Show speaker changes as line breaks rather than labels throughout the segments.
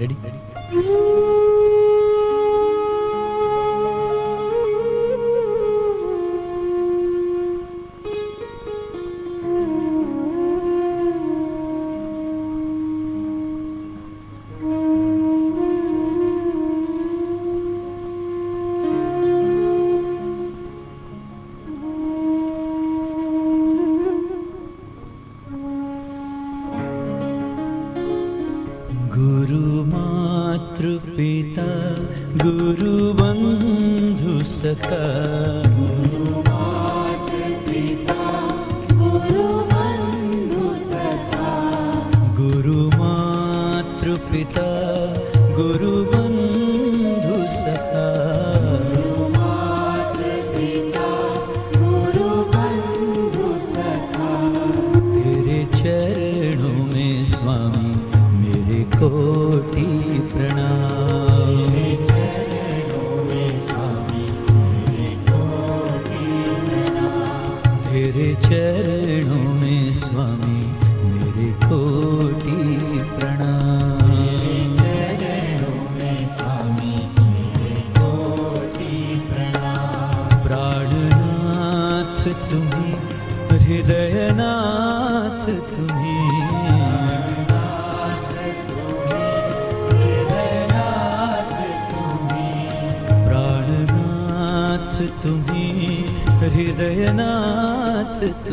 Ready गुरुमातृपिता पिता गुरुमातृपिता सख पिता गुरु कोटि प्रणाम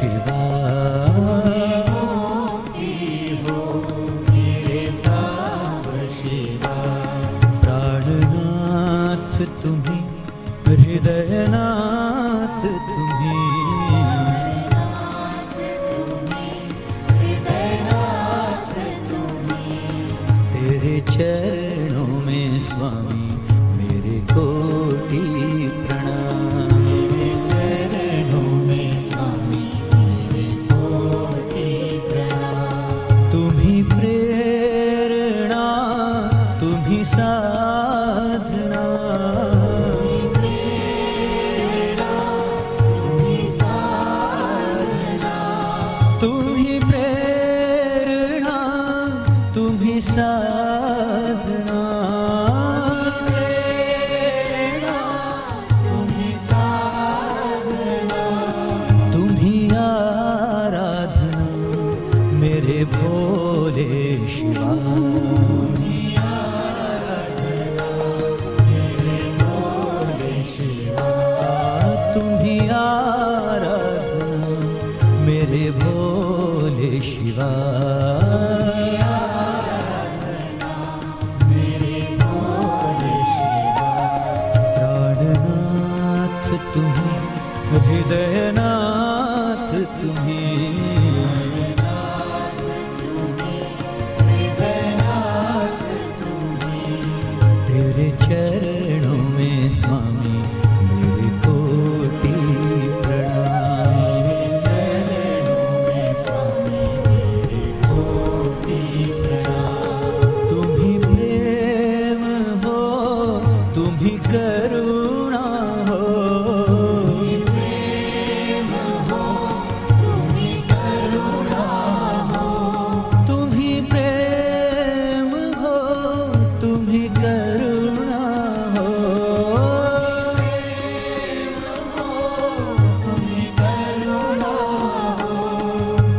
Shiva. तुम्हें हृदयनाथ तुम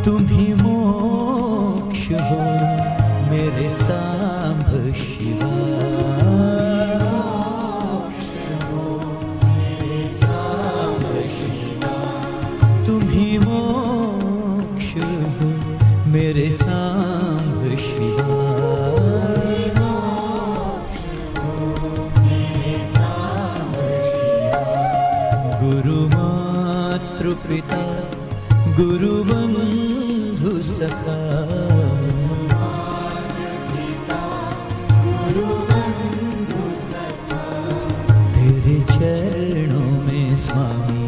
तुम ही मोक्ष हो मेरे सांभ शिवा। तुम ही मोक्ष हो मेरे सांभ शिवा। गुरु मातृ पिता गुरु बंधु सखा। तेरे चरणों में स्वामी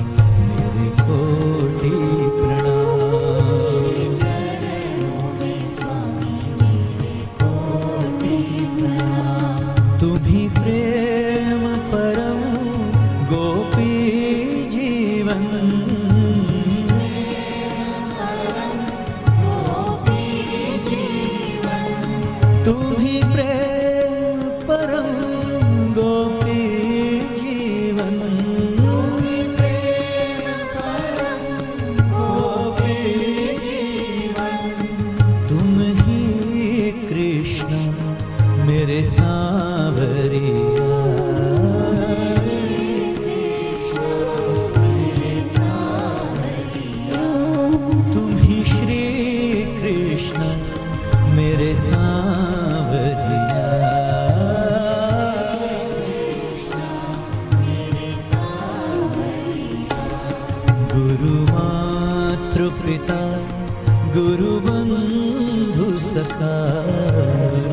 बंधु सखा।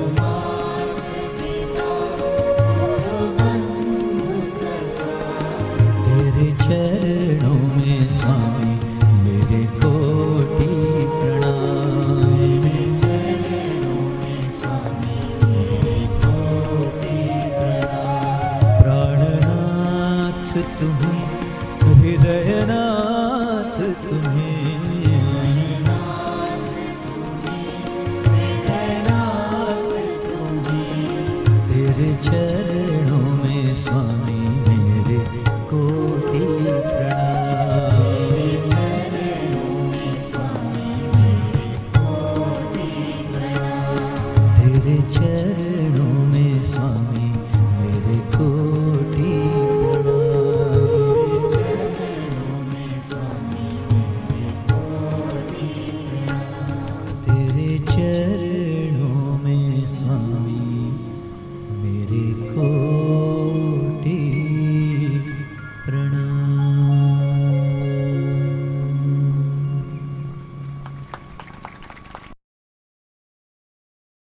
चर